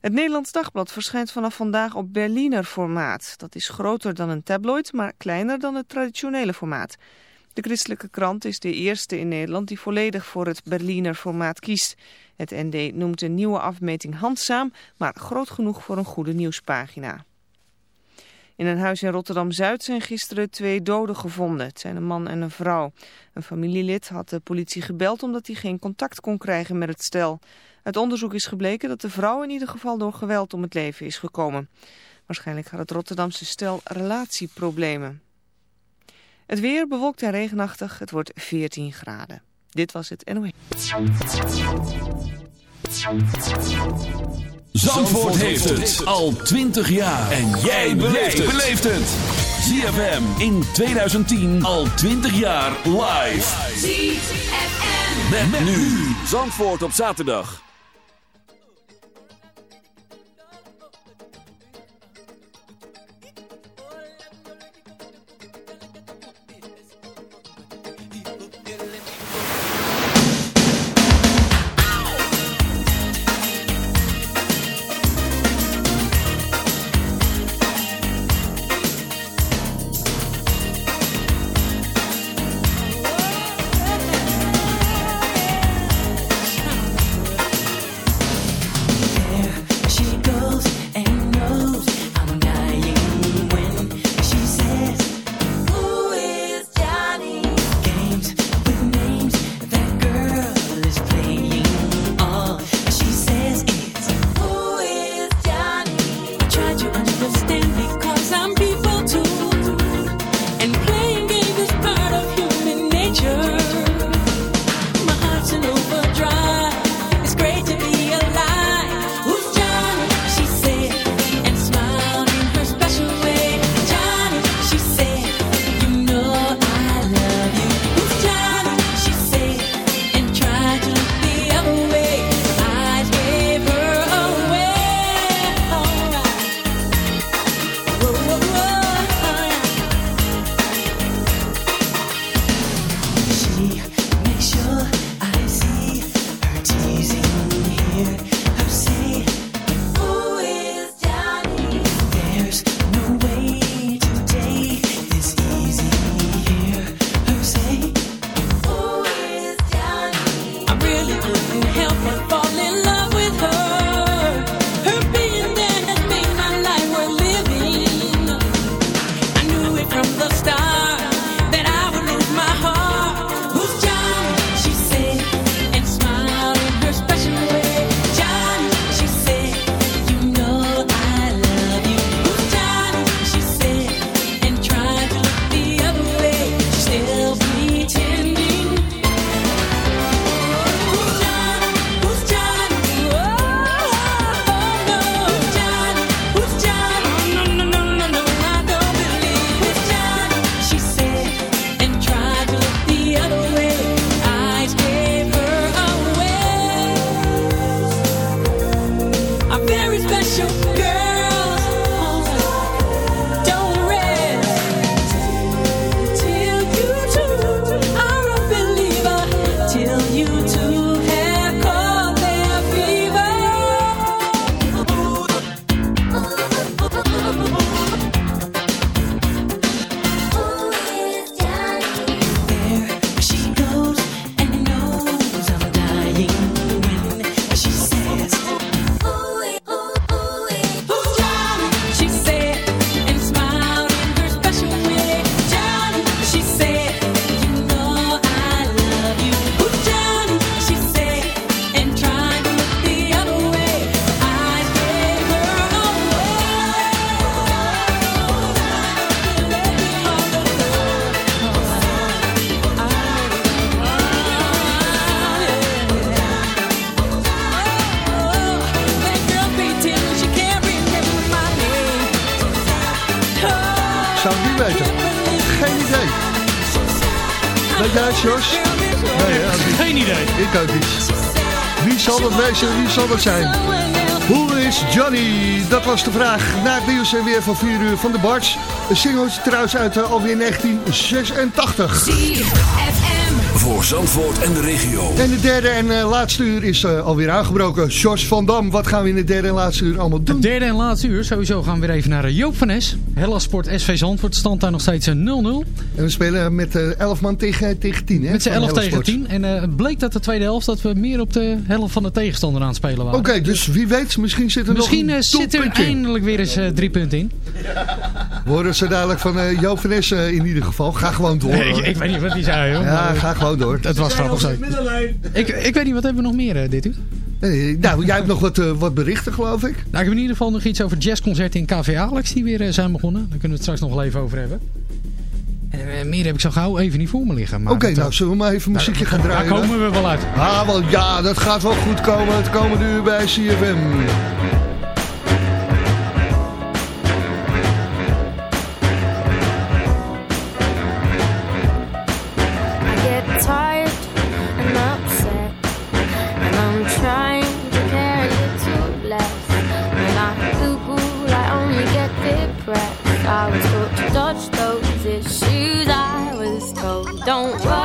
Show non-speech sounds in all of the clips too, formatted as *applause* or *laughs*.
Het Nederlands Dagblad verschijnt vanaf vandaag op Berliner formaat. Dat is groter dan een tabloid, maar kleiner dan het traditionele formaat. De christelijke krant is de eerste in Nederland die volledig voor het Berliner formaat kiest. Het ND noemt de nieuwe afmeting handzaam, maar groot genoeg voor een goede nieuwspagina. In een huis in Rotterdam-Zuid zijn gisteren twee doden gevonden. Het zijn een man en een vrouw. Een familielid had de politie gebeld omdat hij geen contact kon krijgen met het stel. Het onderzoek is gebleken dat de vrouw in ieder geval door geweld om het leven is gekomen. Waarschijnlijk had het Rotterdamse stel relatieproblemen. Het weer bewolkt en regenachtig. Het wordt 14 graden. Dit was het NOE. Zandvoort heeft het al 20 jaar. En jij beleeft het. ZFM in 2010 al 20 jaar live. ZFM. Met, nu. Zandvoort op zaterdag. Wie zal dat zijn? Hoe is Johnny? Dat was de vraag. Na het nieuws en weer van 4 uur van de Barts. Een singeltje trouwens uit uh, alweer 1986 voor Zandvoort en de regio. En de derde en uh, laatste uur is uh, alweer aangebroken. George van Dam, wat gaan we in de derde en laatste uur allemaal doen? De derde en laatste uur, sowieso gaan we weer even naar uh, Joop van Es. Hella Sport SV Zandvoort, stand daar nog steeds 0-0. En we spelen met 11 man tegen, tegen 10, hè? Met z'n 11 tegen 10. En het bleek dat de tweede helft dat we meer op de helft van de tegenstander aan het spelen waren. Oké, okay, dus wie weet, misschien zit er misschien, nog een Misschien zit er eindelijk weer eens drie punten in. We horen ze dadelijk van Joop van Es in ieder geval. Ga gewoon door. Nee, ik, ik, weet niet wat hij zei, hoor. Ja, ga gewoon door. Het was grappig zo. Ik, ik weet niet, wat hebben we nog meer uh, dit uur? Nou, jij hebt nog wat, uh, wat berichten, geloof ik. Nou, ik heb in ieder geval nog iets over jazzconcerten in KV Alex die weer uh, zijn begonnen. Daar kunnen we het straks nog wel even over hebben. En meer heb ik zo gauw even niet voor me liggen. Oké, okay, nou zullen we maar even muziekje gaan draaien? Daar komen we wel uit. Ah, wel, ja, dat gaat wel goed komen het komende uur bij CFM. shoes I was told don't worry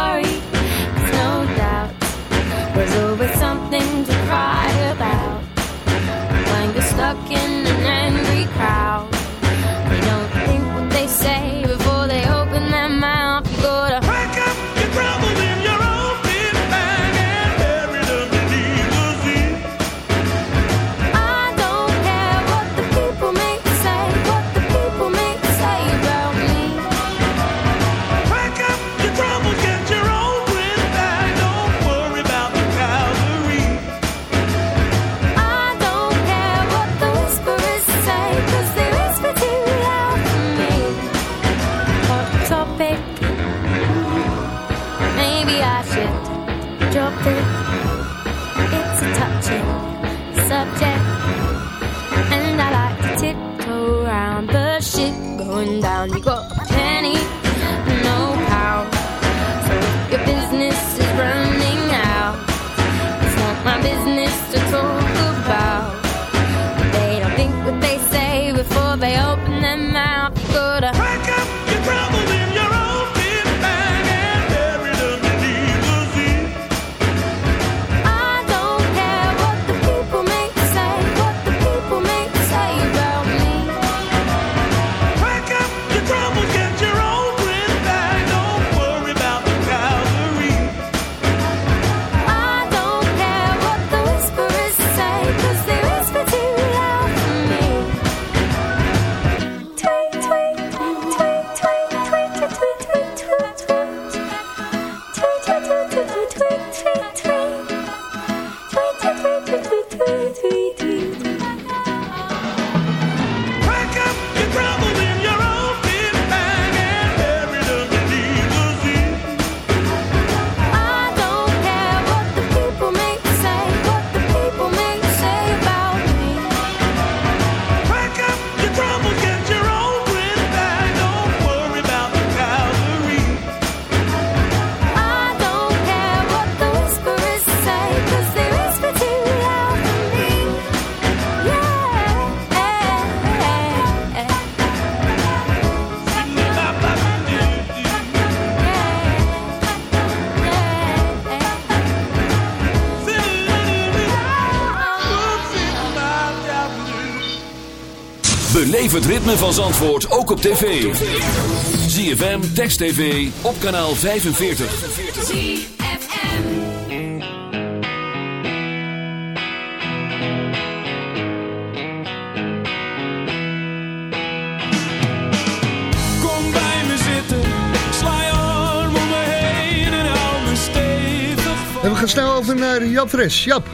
Beleef het ritme van Zandvoort ook op tv. ZFM, Text TV, op kanaal 45. ZFM. Kom bij me zitten, sla je arm om me heen en hou me stevig vast. En we gaan snel over naar Jap Fres. Jap.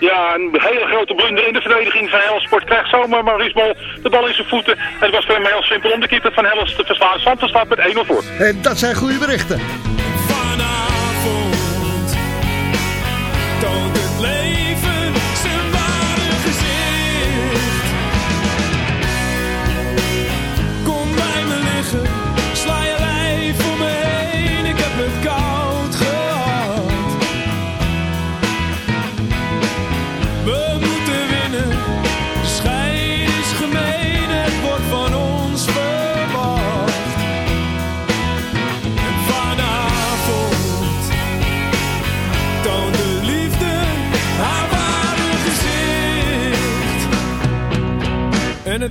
Ja, een hele grote blunder in de verdediging van Helsport. Krijgt zomaar Maurice Mol de bal in zijn voeten. En het was voor hem heel simpel om de keeper van Helles te verslaan. Santos staat met 1-0 voor. En dat zijn goede berichten.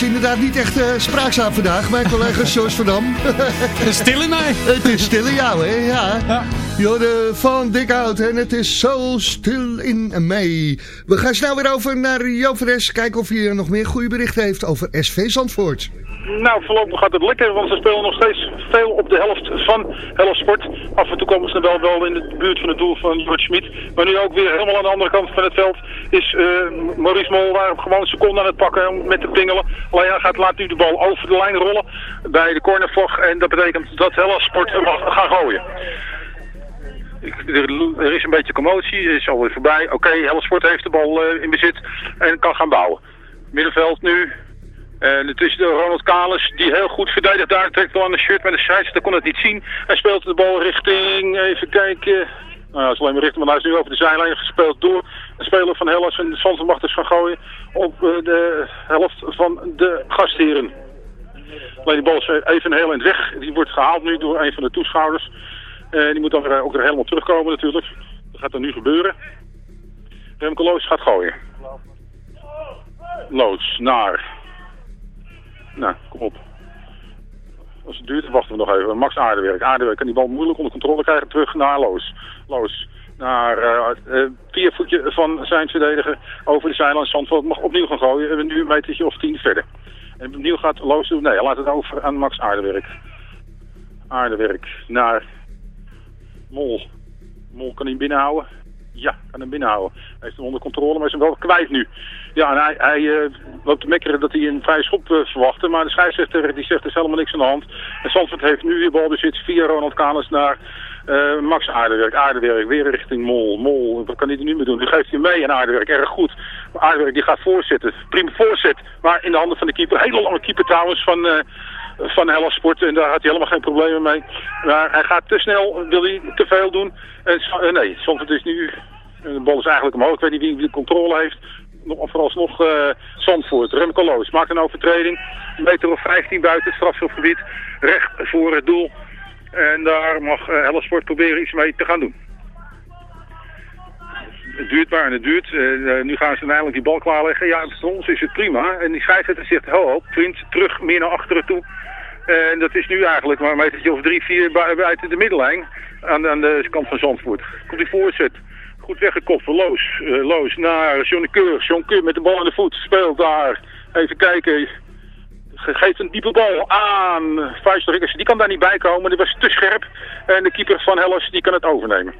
Is inderdaad niet echt eh, spraakzaam vandaag, mijn collega *laughs* George van Dam. Stil in mij. *laughs* het is stil in jou, hè? Ja. Ja. Jorde van Dikhout en het is zo stil in mei. We gaan snel weer over naar Joop. Kijken of hij nog meer goede berichten heeft over SV Zandvoort. Nou, voorlopig gaat het lekker, want ze spelen nog steeds veel op de helft van Helsport. Af en toe komen ze wel, wel in de buurt van het doel van George Schmid. Maar nu ook weer helemaal aan de andere kant van het veld is eh, Maurice Mol daar gewoon een seconde aan het pakken met te pingelen. Alleen hij gaat, laat nu de bal over de lijn rollen bij de cornervlag. En dat betekent dat Helsport mag gaan gooien. Er, is een beetje commotie, is alweer voorbij. Oké, Helsport heeft de bal eh, in bezit en kan gaan bouwen. Middenveld nu, en het is Ronald Kalis die heel goed verdedigt. Daar trekt wel aan de shirt met de scheidsrechter kon het niet zien. Hij speelt de bal richting, even kijken. Nou, dat is alleen maar richting, want hij is nu over de zijlijn gespeeld door een speler van Hellas. En dus gaan gooien op eh, de helft van de gastheren. Alleen die bal is even heel in het weg. Die wordt gehaald nu door een van de toeschouwers. En die moet dan weer, ook helemaal terugkomen natuurlijk. Dat gaat er nu gebeuren. Remco Loos gaat gooien. Loos naar. Nou, kom op. Als het duurt, wachten we nog even. Max Aardewerk. Aardewerk kan die bal moeilijk onder controle krijgen. Terug naar Loos. Loos naar uh, vier voetje van zijn verdediger over de zijlijn. Zandvoort mag opnieuw gaan gooien. We hebben nu een metertje of tien verder. En opnieuw gaat Loos doen. Nee, laat het over aan Max Aardewerk. Aardewerk naar Mol. Mol kan hij binnenhouden. Ja, kan hem binnenhouden. Hij heeft hem onder controle, maar is hem wel kwijt nu. Ja, en hij, hij uh, loopt te mekkeren dat hij een vrije schop uh, verwachtte. Maar de scheidsrechter die zegt er is helemaal niks aan de hand. En Zandvoort heeft nu weer balbezit via Ronald Kalis naar uh, Max Aardewerk. Aardewerk weer richting Mol. Mol, wat kan hij nu mee doen? Nu geeft hij mee en Aardewerk erg goed. Maar Aardewerk die gaat voorzetten. Prima voorzet. Maar in de handen van de keeper. Hele lange keeper trouwens van van Hellas Sport. En daar had hij helemaal geen problemen mee. Maar hij gaat te snel, wil hij te veel doen. En, uh, nee, het is nu... De bal is eigenlijk omhoog. Ik weet niet wie de controle heeft. Nog, vooralsnog uh, Zandvoort. Remco Loos maakt een overtreding. Een meter of 15 buiten het strafschopgebied. Recht voor het doel. En daar mag uh, Hellas Sport proberen iets mee te gaan doen. Het duurt maar en het duurt. Nu gaan ze uiteindelijk die bal klaarleggen. Ja, voor ons is het prima. En die scheidsrechter zegt, ho, ho, vriend, terug meer naar achteren toe. En dat is nu eigenlijk maar een metertje of drie, vier buiten de middellijn. Aan, aan de kant van Zandvoort. Komt die voorzet. Goed weggekopt voor Loos. Uh, Loos naar John Keur. Keur met de bal in de voet. Speelt daar. Even kijken. Geeft een diepe bal aan Vuistdrukkers. Die kan daar niet bij komen. Die was te scherp. En de keeper van Hellas die kan het overnemen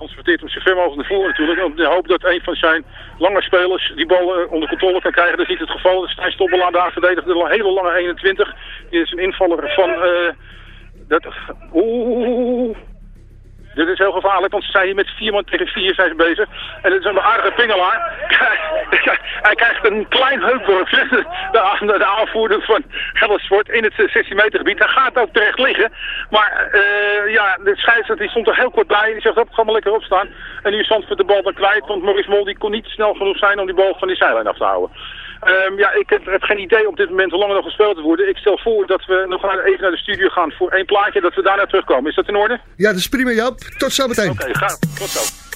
transporteert hem zo ver mogelijk naar voren natuurlijk. De hoop dat een van zijn lange spelers die bal onder controle kan krijgen. Dat is niet het geval. Stijn Stobbelaar daar verdedigt de hele lange 21. Die is een invaller van... Uh, dat, oeh, dit is heel gevaarlijk, want ze zijn hier met vier man tegen vier zijn bezig. En dit is een aardige pingelaar. *laughs* Hij krijgt een klein heupworpje, de, de aanvoerder van Geldersport in het 16 meter gebied. Hij gaat ook terecht liggen. Maar uh, ja, de scheidsrechter stond er heel kort bij. Die zegt, op, ga maar lekker opstaan. En nu is Zandvoort de bal dan kwijt, want Maurice Mol die kon niet snel genoeg zijn om die bal van die zijlijn af te houden. Um, ja, ik heb, heb, geen idee op dit moment hoe lang nog gespeeld te worden. Ik stel voor dat we nog even naar de studio gaan voor één plaatje, dat we daarna terugkomen. Is dat in orde? Ja, dat is prima, Jap. Tot zo meteen. Oké, okay, ga. Tot zo.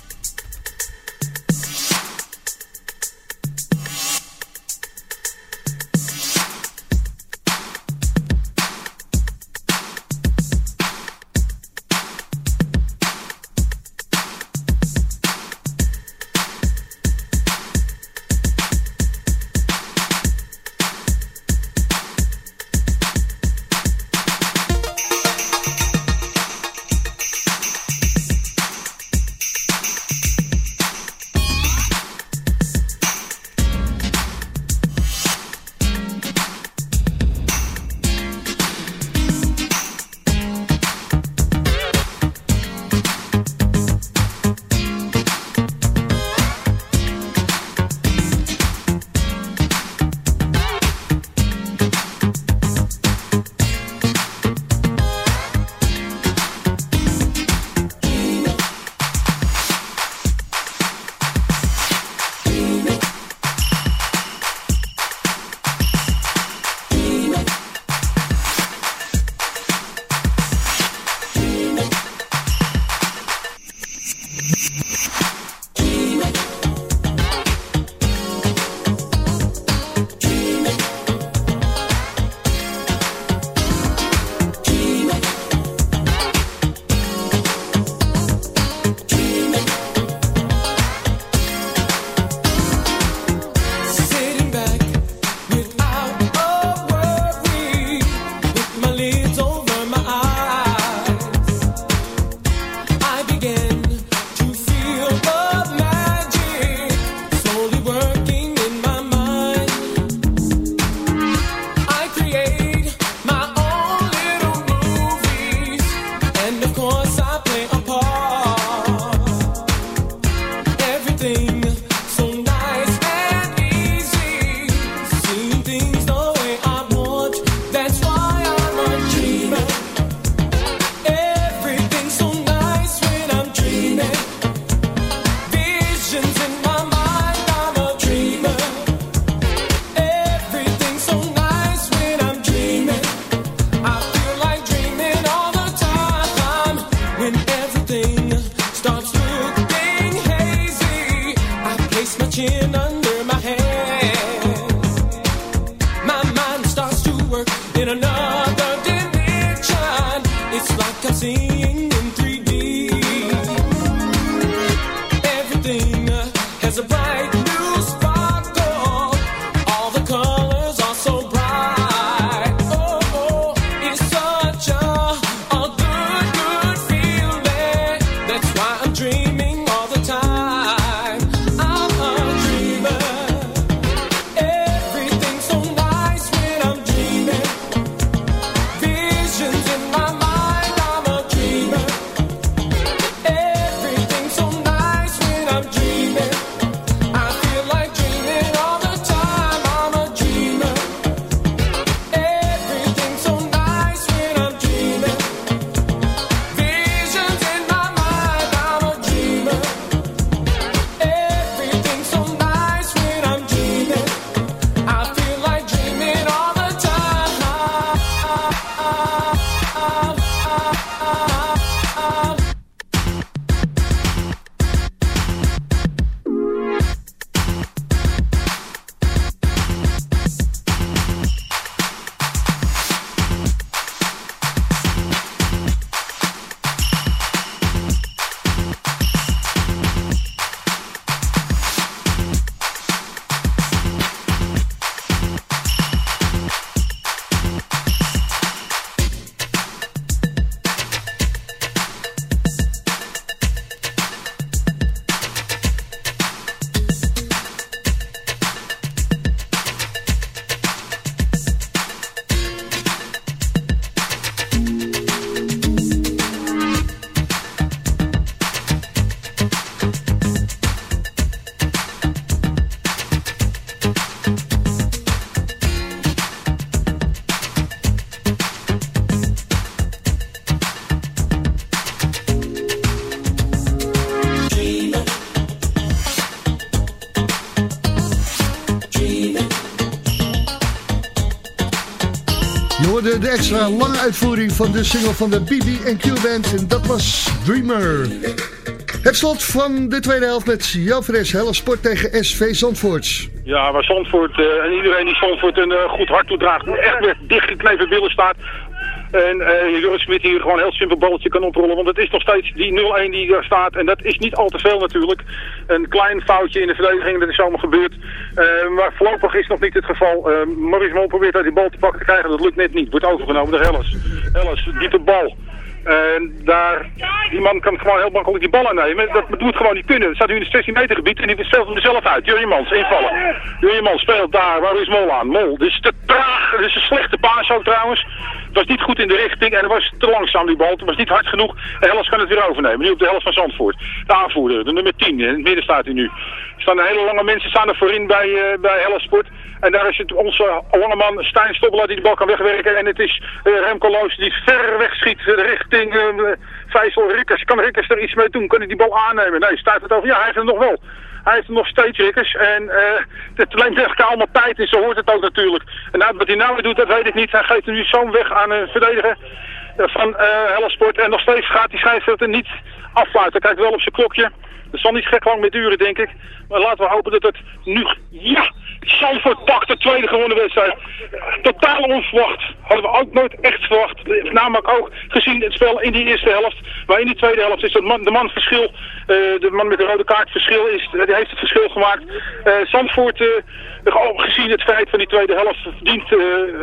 Hoorde de extra lange uitvoering van de single van de BB&Q Band. En dat was Dreamer. Het slot van de tweede helft met Jan Fres, Sport tegen SV Zandvoort. Ja, waar Zandvoort uh, en iedereen die Zandvoort een uh, goed hart toedraagt, echt weer dichtgeknepen billen staat. En uh, Joris Smit hier gewoon een heel simpel balletje kan oprollen. Want het is nog steeds die 0-1 die daar staat. En dat is niet al te veel natuurlijk. Een klein foutje in de verdediging, dat is allemaal gebeurd. Uh, maar voorlopig is nog niet het geval. Uh, Mol probeert uit die bal te pakken te krijgen. Dat lukt net niet. Wordt overgenomen door Helles. Helles, diepe bal. En daar, die man kan gewoon heel makkelijk die bal aannemen. Dat moet gewoon niet kunnen. Het staat nu in het 16 meter gebied en die speelt hem er zelf uit. Jurje Mans, invallen. Jurje Mans speelt daar. Waar is Mol aan? Mol, dit is te traag. Dit is een slechte paas ook trouwens. Het was niet goed in de richting en het was te langzaam die bal. Het was niet hard genoeg. En Hellas kan het weer overnemen. Nu op de helft van Zandvoort. De aanvoerder, de nummer 10. In het midden staat hij nu. Er staan hele lange mensen staan er voorin bij, uh, bij Hellas Sport. En daar is het onze lange man Stijn die de bal kan wegwerken. En het is uh, Remco Loos die ver weg schiet richting uh, Vijsel Rikkers. Kan Rikkers er iets mee doen? Kan hij die bal aannemen? Nee, staat het over. Ja, hij heeft het nog wel. Hij heeft nog steeds Rikkers. En uh, het neemt echt allemaal tijd in. Zo hoort het ook natuurlijk. En nou, wat hij nou weer doet, dat weet ik niet. Hij geeft nu zo'n weg aan een verdediger van uh. En nog steeds gaat die scheidsrechter niet afsluiten. Hij kijkt wel op zijn klokje. Dat zal niet gek lang meer duren, denk ik. Maar laten we hopen dat het nu... Ja! Zandvoort pakt de tweede gewonnen wedstrijd. Totaal onverwacht. Hadden we ook nooit echt verwacht. Namelijk ook gezien het spel in die eerste helft. Maar in die tweede helft is het man, de man verschil. Uh, de man met de rode kaart verschil is, die heeft het verschil gemaakt. Uh, Zandvoort, uh, gezien het feit van die tweede helft, verdient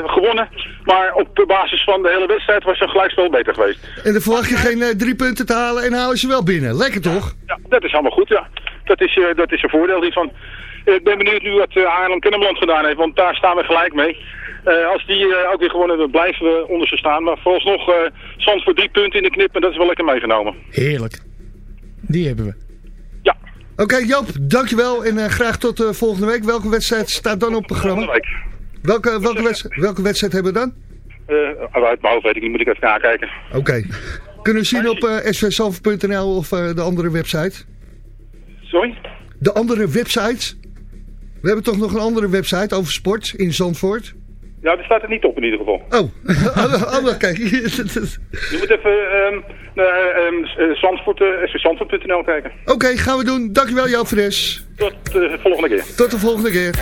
gewonnen. Maar op basis van de hele wedstrijd was een gelijkspel beter geweest. En dan verwacht je geen drie punten te halen en halen ze wel binnen. Lekker toch? Ja, dat is allemaal goed, ja. Dat is, dat is een voordeel hiervan. Ik ben benieuwd nu wat Haarlem-Kennemerland gedaan heeft, want daar staan we gelijk mee. Uh, als die uh, ook weer gewonnen hebben, blijven we onder ze staan. Maar vooralsnog uh, Zand voor drie punten in de knip en dat is wel lekker meegenomen. Heerlijk. Die hebben we. Ja. Oké okay, Joop, dankjewel en graag tot volgende week. Welke wedstrijd staat dan op het programma? Volgende week. Welke, welke, wedstrijd, welke wedstrijd hebben we dan? uit mijn hoofd weet ik niet, moet ik even nakijken. Oké. Okay. Kunnen we zien op uh, svsalve.nl of de andere website? Sorry? De andere websites? We hebben toch nog een andere website over sport in Zandvoort? Ja, die staat er niet op in ieder geval. Oh, *laughs* oh kijk. Je moet even um, uh, Zandvoort, uh, Zandvoort.nl kijken. Oké, okay, gaan we doen. Dankjewel Joop Fres. Tot de volgende keer. Tot de volgende keer.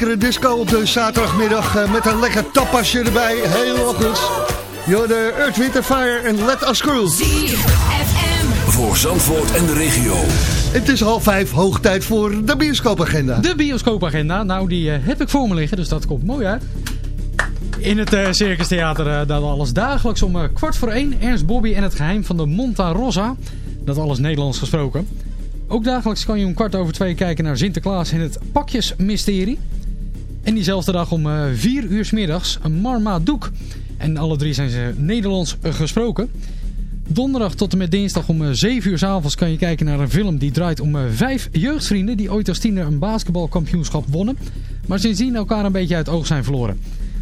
Lekkere disco op de zaterdagmiddag uh, met een lekker tapasje erbij. Heel goed. Yo, de Earth, Wind Fire en Let Us Crew. Voor Zandvoort en de regio. Het is half vijf, hoog tijd voor de bioscoopagenda. De bioscoopagenda, nou die uh, heb ik voor me liggen, dus dat komt mooi uit. In het uh, Circus Theater uh, dat alles dagelijks om uh, kwart voor één. Ernst Bobby en het geheim van de Monta Rosa. Dat alles Nederlands gesproken. Ook dagelijks kan je om kwart over twee kijken naar Sinterklaas en het Pakjesmysterie. En diezelfde dag om 4 uur s middags Marmaduke. En alle drie zijn ze Nederlands gesproken. Donderdag tot en met dinsdag om 7 uur s avonds kan je kijken naar een film die draait om vijf jeugdvrienden die ooit als tiener een basketbalkampioenschap wonnen. Maar sindsdien elkaar een beetje uit oog zijn verloren.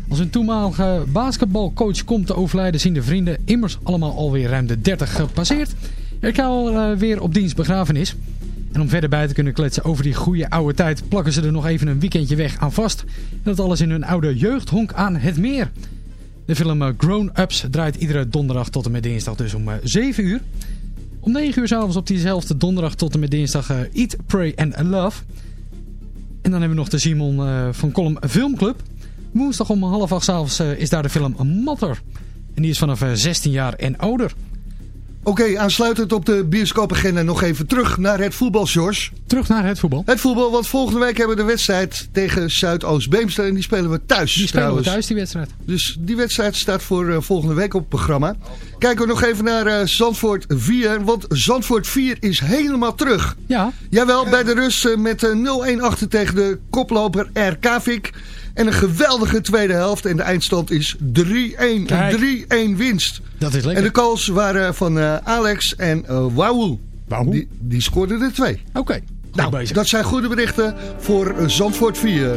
Als een toenmalige basketbalcoach komt te overlijden zien de vrienden immers allemaal alweer ruim de 30 gepasseerd. Er kan weer op dienst begrafenis. En om verder bij te kunnen kletsen over die goede oude tijd plakken ze er nog even een weekendje weg aan vast. En dat alles in hun oude jeugdhonk aan het meer. De film eh, Grown Ups draait iedere donderdag tot en met dinsdag dus om 7 eh, uur. Om 9 uur s'avonds op diezelfde donderdag tot en met dinsdag uh, Eat, Pray and Love. En dan hebben we nog de Simon van Column Filmclub. Woensdag om half acht s'avonds is daar de film Matter. En die is vanaf 16 jaar en ouder. Oké, okay, aansluitend op de bioscoopagenda nog even terug naar het voetbal, George. Terug naar het voetbal. Het voetbal, want volgende week hebben we de wedstrijd tegen Zuidoost-Beemster en die spelen we thuis. Die spelen we thuis, die wedstrijd. Dus die wedstrijd staat voor uh, volgende week op het programma. Kijken we nog even naar uh, Zandvoort 4, want Zandvoort 4 is helemaal terug. Ja. Jawel, bij de rust uh, met 0-1 achter tegen de koploper RKVik. En een geweldige tweede helft. En de eindstand is 3-1. Een 3-1 winst. Dat is lekker. En de calls waren van uh, Alex en uh, Wauw. Die, die scoorden er twee. Oké. Okay. Nou, dat zijn goede berichten voor Zandvoort 4.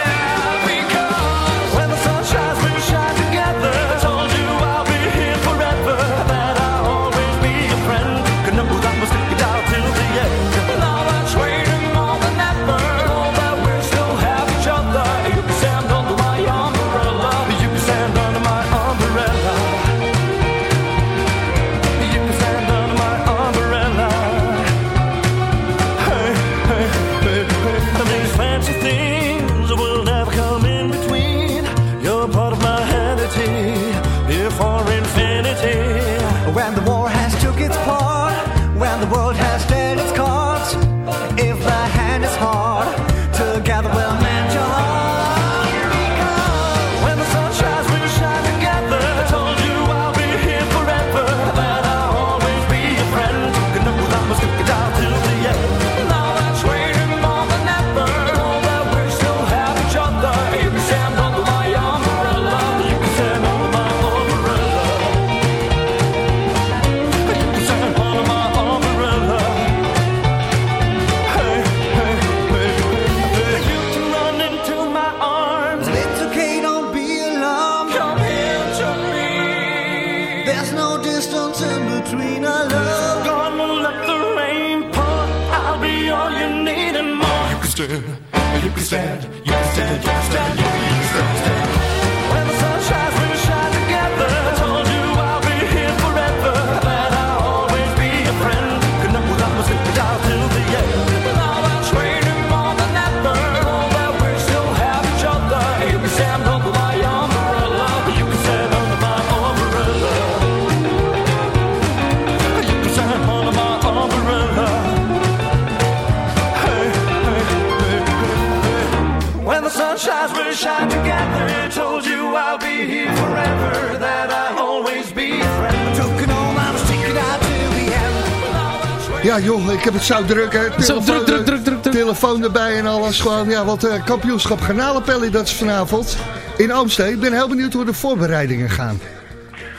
Ja joh, ik heb het zo druk hè. Zo druk, druk, druk, druk, druk. Telefoon erbij en alles gewoon. Ja, wat eh, kampioenschap garnalenpelly dat is vanavond in Oomstee. Ik ben heel benieuwd hoe de voorbereidingen gaan.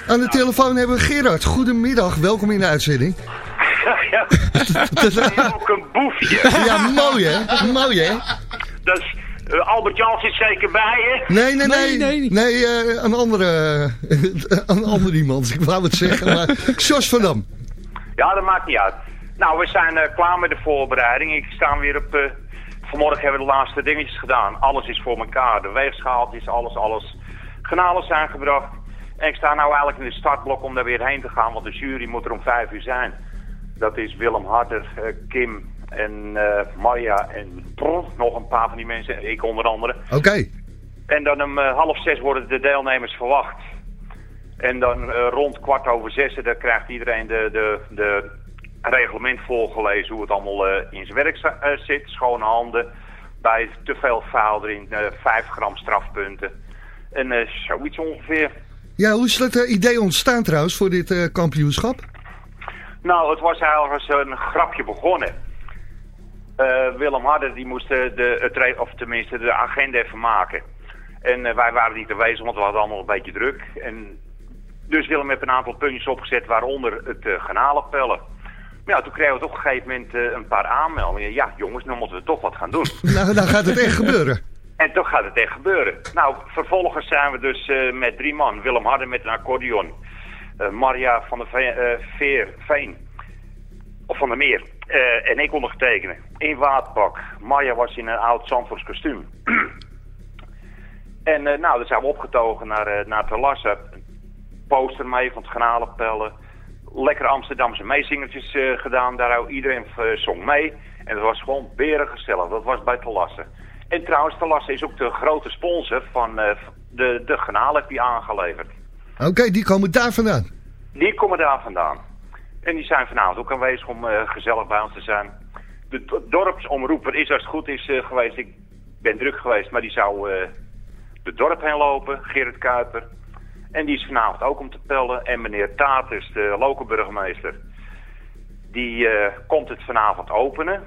Aan de telefoon hebben we Gerard. Goedemiddag, welkom in de uitzending. Ja, *laughs* dat is ook een boefje. Ja, mooi hè? Mooi hè? Dus eh, Albert Jan zit zeker bij je. Nee, nee, nee. Nee, nee. eh, een andere, *laughs* een ander iemand. Ik wou het zeggen, maar *laughs* Jos van Dam. Ja, dat maakt niet uit. Nou, we zijn eh, klaar met de voorbereiding. Ik sta weer op... eh, vanmorgen hebben we de laatste dingetjes gedaan. Alles is voor elkaar. De weegschaal is alles, alles. Granalen zijn gebracht. En ik sta nou eigenlijk in de startblok om daar weer heen te gaan. Want de jury moet er om vijf uur zijn. Dat is Willem Harder, eh, Kim en Marja en prr, nog een paar van die mensen. Ik onder andere. Oké. En dan om half zes worden de deelnemers verwacht. En dan rond kwart over zes, dan krijgt iedereen de, de, de reglement voorgelezen hoe het allemaal eh, in zijn werk eh, zit. Schone handen, bij te veel vuil erin, eh 5 gram strafpunten. En zoiets ongeveer. Ja, hoe is dat idee ontstaan trouwens voor dit kampioenschap? Nou, het was eigenlijk als een grapje begonnen. Willem Harder die moest de, het, of tenminste de agenda even maken. En wij waren niet aanwezig, want we hadden allemaal een beetje druk. En dus Willem heeft een aantal puntjes opgezet, waaronder het uh, garnalenpellen. Maar ja, toen kregen we toch op een gegeven moment eh, een paar aanmeldingen. Ja, jongens, nu moeten we toch wat gaan doen. *laughs* Nou, dan gaat het echt gebeuren. En toch gaat het echt gebeuren. Nou, vervolgens zijn we dus eh, met drie man. Willem Harder met een accordeon. Eh, Maria van der Ve eh, Veer, Veen. Of van der Meer. En ik ondergetekenen. In waterpak. Marja was in een oud Zandvoorts kostuum. *clears throat* en nou, dan zijn we opgetogen naar, naar Terlassen. Poster mee van het granalenpellen. Lekker Amsterdamse meezingertjes eh, gedaan. Daar hou iedereen eh, zong mee. En dat was gewoon berengezellig. Dat was bij Terlassen. En trouwens, Terlassen is ook de grote sponsor van eh, de, de garnalen heb die aangeleverd. Oké, die komen daar vandaan. Die komen daar vandaan. En die zijn vanavond ook aanwezig om gezellig bij ons te zijn. De do- dorpsomroeper is als het goed is geweest. Ik ben druk geweest, maar die zou het dorp heen lopen, Gerrit Kuiper. En die is vanavond ook om te pellen. En meneer Taters, de lokale burgemeester, die eh, komt het vanavond openen.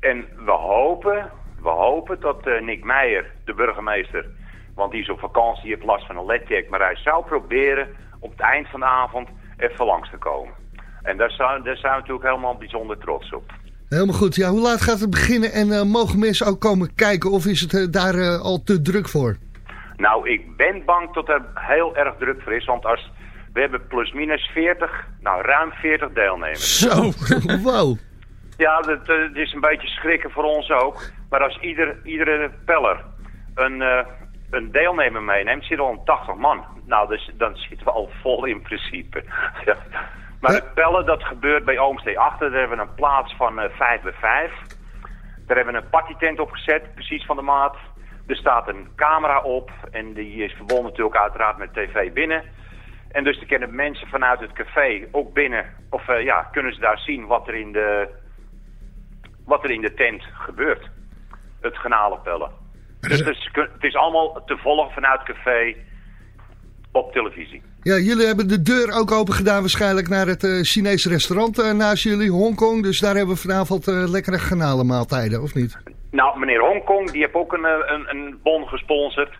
En we hopen, we hopen dat eh, Nick Meijer, de burgemeester, want die is op vakantie, heeft last van een ledcheck, maar hij zou proberen op het eind van de avond even langs te komen. En daar, zou, daar zijn we natuurlijk helemaal bijzonder trots op. Helemaal goed. Ja, hoe laat gaat het beginnen en eh, mogen mensen ook komen kijken of is het daar al te druk voor? Nou, ik ben bang dat er heel erg druk voor is, want als, we hebben plusminus 40, nou ruim 40 deelnemers. Zo, *laughs* wow. Ja, dat, eh, het is een beetje schrikken voor ons ook. Maar als ieder, iedere peller een, eh, een deelnemer meeneemt, zit er al een 80 man. Nou, dus, dan zitten we al vol in principe. *laughs* ja. Maar het pellen, dat gebeurt bij Oomstee achter. Daar hebben we een plaats van eh 5 bij 5. Daar hebben we een partytent opgezet, precies van de maat. Er staat een camera op en die is verbonden natuurlijk uiteraard met tv binnen. En dus dan kunnen mensen vanuit het café ook binnen, of eh, ja, kunnen ze daar zien wat er in de, wat er in de tent gebeurt. Het granalenpellen. Dus het is, het is allemaal te volgen vanuit het café op televisie. Ja, jullie hebben de deur ook open gedaan waarschijnlijk naar het eh, Chinese restaurant eh, naast jullie, Hongkong. Dus daar hebben we vanavond eh, lekkere garnalenmaaltijden, of niet? Nou, meneer Hongkong, die heeft ook een, eh, een, een bon gesponsord.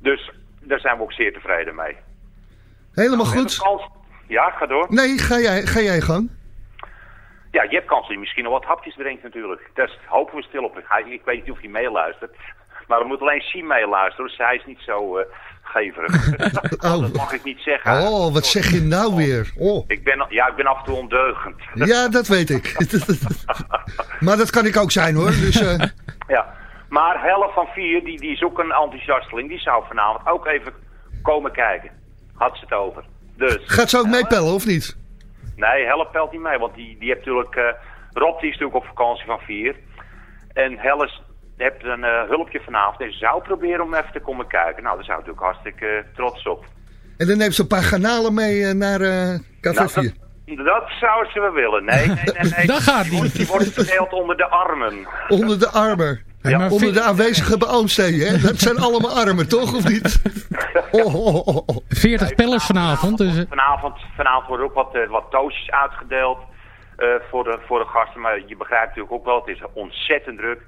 Dus daar zijn we ook zeer tevreden mee. Helemaal hebben goed. kans- Ja, ga door. Nee, ga jij, ga jij gang. Ja, je hebt kans dat je misschien nog wat hapjes drinkt natuurlijk. Daar hopen we stil op. Ik weet niet of hij meeluistert. Maar we moeten alleen Siem meeluisteren. Dus hij is niet zo, eh, geverig. *laughs* Oh. Dat mag ik niet zeggen. Oh, wat zeg je nou weer? Oh. Ik ben, ja, ik ben af en toe ondeugend. Ja, dat weet ik. *laughs* maar dat kan ik ook zijn hoor. Dus, eh, *laughs* Ja, maar Helle van Vier, die, die is ook een enthousiasteling. Die zou vanavond ook even komen kijken. Had ze het over. Dus, gaat ze ook meepellen of niet? nee, Helle pelt niet mee. Want die, die heeft natuurlijk... eh, Rob die is natuurlijk op vakantie van Vier. En Helle heeft een eh, hulpje vanavond. En zou proberen om even te komen kijken. Nou, daar zou ik natuurlijk hartstikke eh, trots op. En dan neemt ze een paar garnalen mee eh, naar eh Café Nou, 4. dat, dat zou ze wel willen. Nee, nee, nee. nee. *laughs* Dat gaat Die niet. wordt- Die wordt verdeeld onder de armen. Onder de armen. Maar Onder de aanwezige beoomsteden, hè? Dat zijn allemaal armen, toch? Of niet? *laughs* Oh, oh, oh, oh. 40 pellers vanavond. Dus, Vanavond, vanavond worden ook wat, wat toastjes uitgedeeld eh, voor, de, voor de gasten. Maar je begrijpt natuurlijk ook wel, het is ontzettend druk.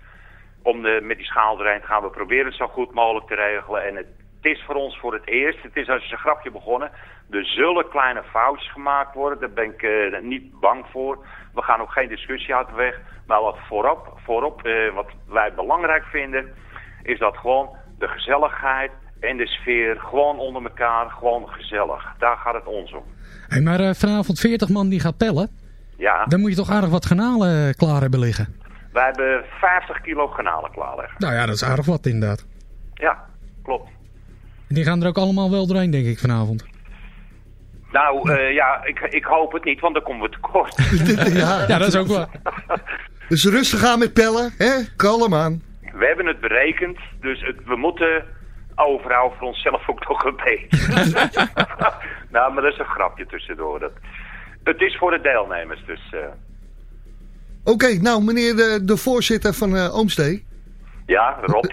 Om de, met die schaal erheen te gaan. We proberen het zo goed mogelijk te regelen. En het, het is voor ons voor het eerst, het is als een grapje begonnen. Er zullen kleine foutjes gemaakt worden. Daar ben ik eh, niet bang voor. We gaan ook geen discussie uit de weg. Maar wat voorop, voorop eh, wat wij belangrijk vinden, is dat gewoon de gezelligheid en de sfeer gewoon onder elkaar, gewoon gezellig. Daar gaat het ons om. hey, maar eh, vanavond 40 man die gaat pellen. Ja, Dan moet je toch aardig wat granalen eh, klaar hebben liggen. Wij hebben 50 kilo granalen klaarleggen. Nou ja, dat is aardig wat inderdaad. Ja, klopt. En die gaan er ook allemaal wel doorheen, denk ik, vanavond. Nou, eh, ja, ik, ik hoop het niet, want dan komen we tekort. *laughs* ja. Ja, dat is ook wel. *laughs* Dus rustig aan met pellen, hè? Kalm aan. We hebben het berekend, dus het, we moeten overhouden voor onszelf ook nog een beetje. *laughs* nou, maar dat is een grapje tussendoor. Dat, het is voor de deelnemers, dus... eh, Oké, nou meneer de, de voorzitter van eh Oomstee. ja, Rob,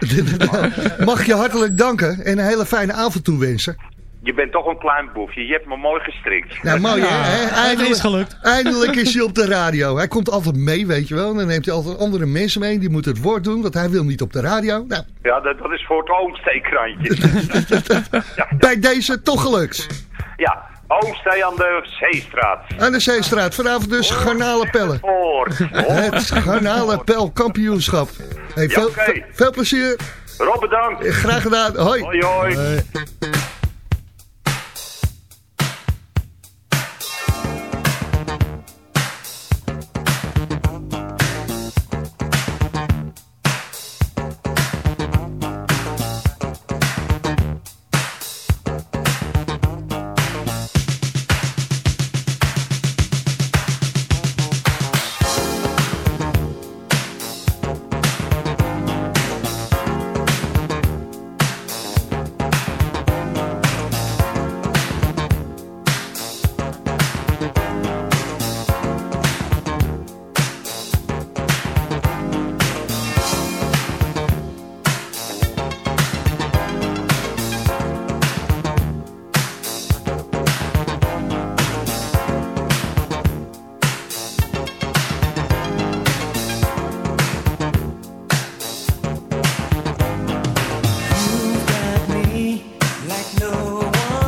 *laughs* Mag je hartelijk danken en een hele fijne avond toewensen. je bent toch een klein boefje. Je hebt me mooi gestrikt. Nou, mooi hè? Ja, Eindelijk, is gelukt. eindelijk is hij op de radio. Hij komt altijd mee, weet je wel. Dan neemt hij altijd andere mensen mee. Die moeten het woord doen, want hij wil niet op de radio. Nou, Ja, dat, dat is voor het oomsteekrandje. *laughs* *laughs* bij deze toch gelukt. ja, Oomstee aan de Zeestraat. Aan de Zeestraat. Vanavond dus garnalenpellen. Voor. *laughs* Het garnalenpelkampioenschap. Hey, veel, veel, veel plezier. Rob, bedankt. Graag gedaan. Hoi. Hoi, hoi. Hoi. like no one.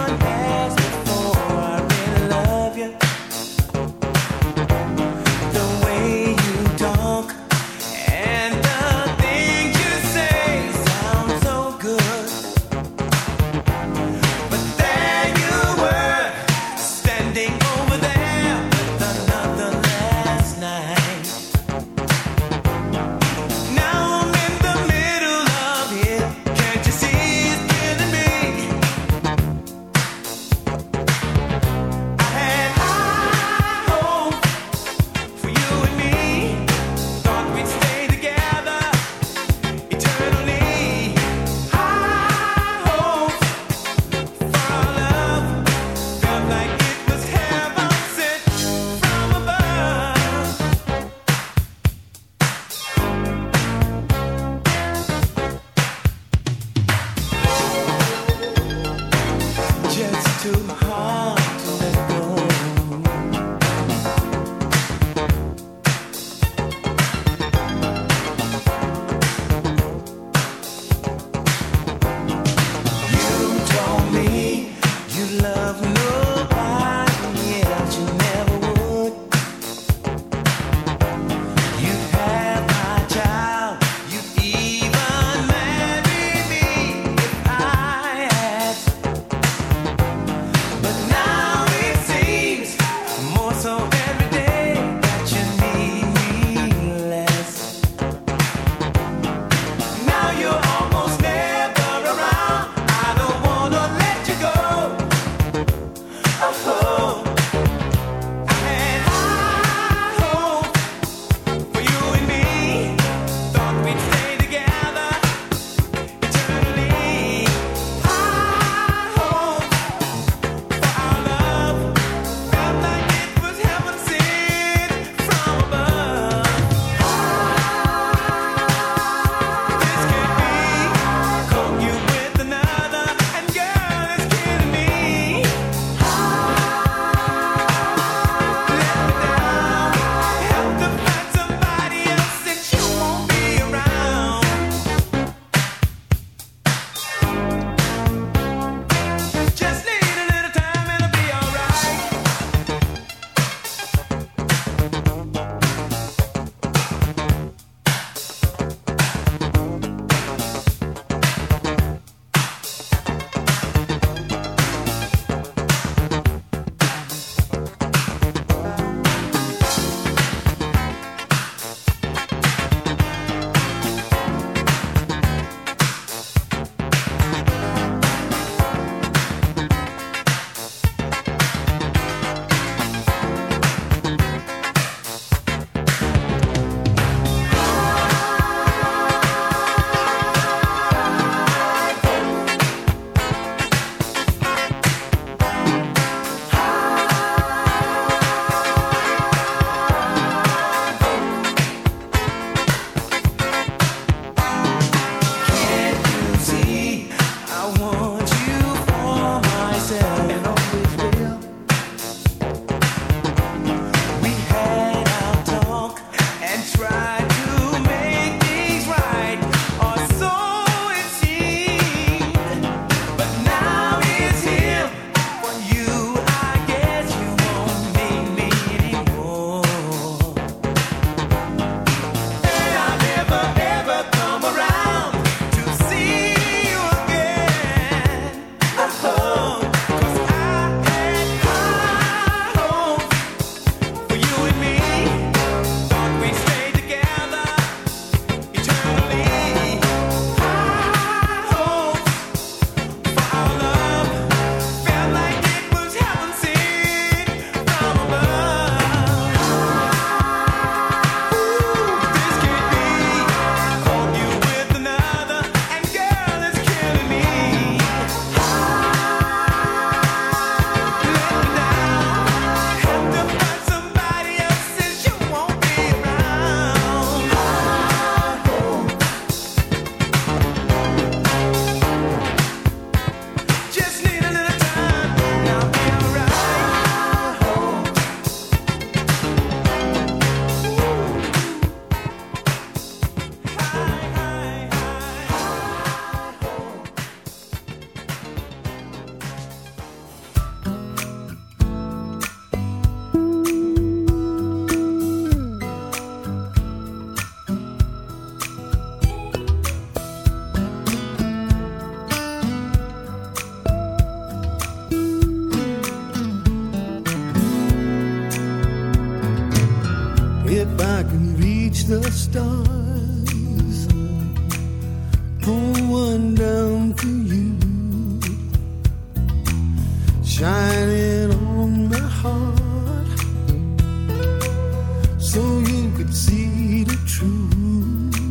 You could see the truth.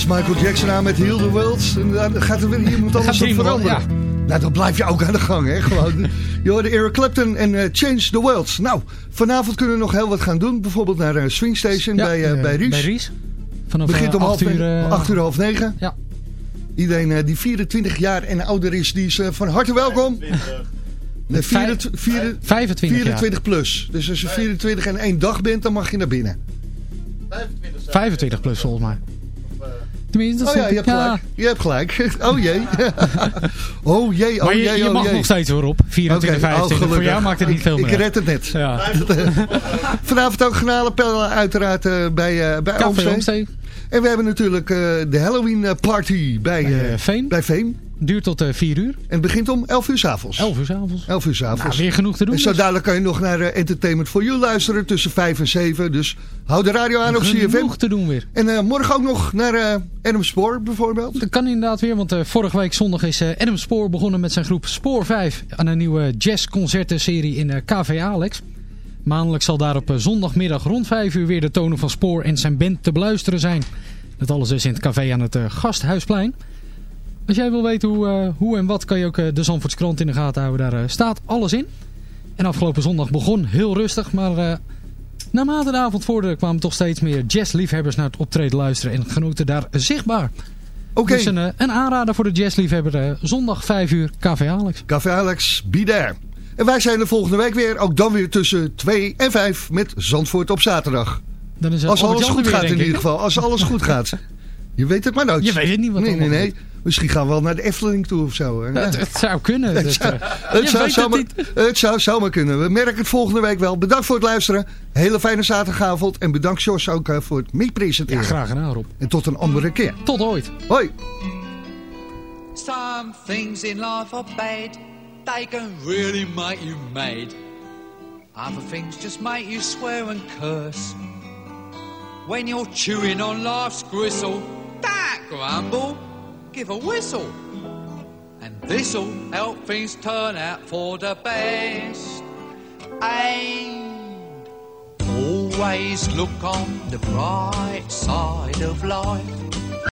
Eerst Michael Jackson aan met Heal the World. En dan gaat er weer iemand anders Gaat op iemand- veranderen. Nou, dan blijf je ook aan de gang, hè? Gewoon. *laughs* Je hoorde Eric Clapton en eh, Change the World. Nou, vanavond kunnen we nog heel wat gaan doen. Bijvoorbeeld naar eh, Swing Station Ja, bij, eh, bij Ries. Bij Ries. Vanaf Begint om eh, half, acht uur, acht uur, half negen. Ja. Iedereen die 24 jaar en ouder is, die is van harte welkom. Nee, Vijf- 24, 24, 25 jaar. 24 plus. Dus als je 24 en één dag bent, dan mag je naar binnen. 25 plus volgens mij. Tenminste, Oh ja, je hebt gelijk. Je hebt gelijk. *laughs* Oh jee. *laughs* oh jee, oh Maar je, jee, je oh mag jee. nog steeds hoor op. 24, Oké, oh, 25. Voor jou maakt het niet Ik- veel meer Ik red het net. Ja. *laughs* Vanavond ook granalenpellen uiteraard eh, bij, eh bij Café. En we hebben natuurlijk eh, de Halloween party bij, Veen. bij Veen. Duurt tot 4 uur. En het begint om 11 uur s'avonds. 11 uur s'avonds. 11 uur s'avonds. Nou, weer genoeg te doen. En zo dus. dadelijk kan je nog naar eh, Entertainment for You luisteren tussen 5 en 7. Dus hou de radio aan op CFM. Genoeg te doen weer. En eh, morgen ook nog naar eh Adam Spoor bijvoorbeeld. Dat kan inderdaad weer, want eh, vorige week zondag is eh, Adam Spoor begonnen met zijn groep Spoor 5 aan een nieuwe jazzconcertenserie in eh, KV Alex. Maandelijk zal daar op eh, zondagmiddag rond 5 uur weer de tonen van Spoor en zijn band te beluisteren zijn. Dat alles is in het café aan het eh, Gasthuisplein. Als jij wil weten hoe, eh, hoe en wat, kan je ook eh, de Zandvoortskrant in de gaten houden. Daar eh, staat alles in. En afgelopen zondag begon heel rustig, maar naarmate de avond vorderde kwamen toch steeds meer jazzliefhebbers naar het optreden luisteren en genoten daar zichtbaar. Oké. Dus een, een aanrader voor de jazzliefhebber. zondag 5 uur, Café Alex. Café Alex, be there. En wij zijn er volgende week weer. Ook dan weer tussen 2 en 5 met Zandvoort op zaterdag. Dan is het Als alles goed gaat in ieder geval. Als alles goed gaat. *laughs* Je weet het maar nooit. Je weet het niet wat Nee, nee, nee. Misschien gaan we wel naar de Efteling toe of zo. hè. Het, het zou kunnen. Het zou, het, zou zomaar, niet. het zou zomaar kunnen. We merken het volgende week wel. Bedankt voor het luisteren. Hele fijne zaterdagavond. En bedankt Jos ook eh, voor het meepresenteren. Ja, graag gedaan Rob. En tot een andere keer. Tot ooit. Hoi. Some things in life are bad. They can really make you mad. Other things just make you swear and curse. When you're chewing on life's gristle, that grumble, give a whistle. And this'll help things turn out for the best. And always look on the bright side of life.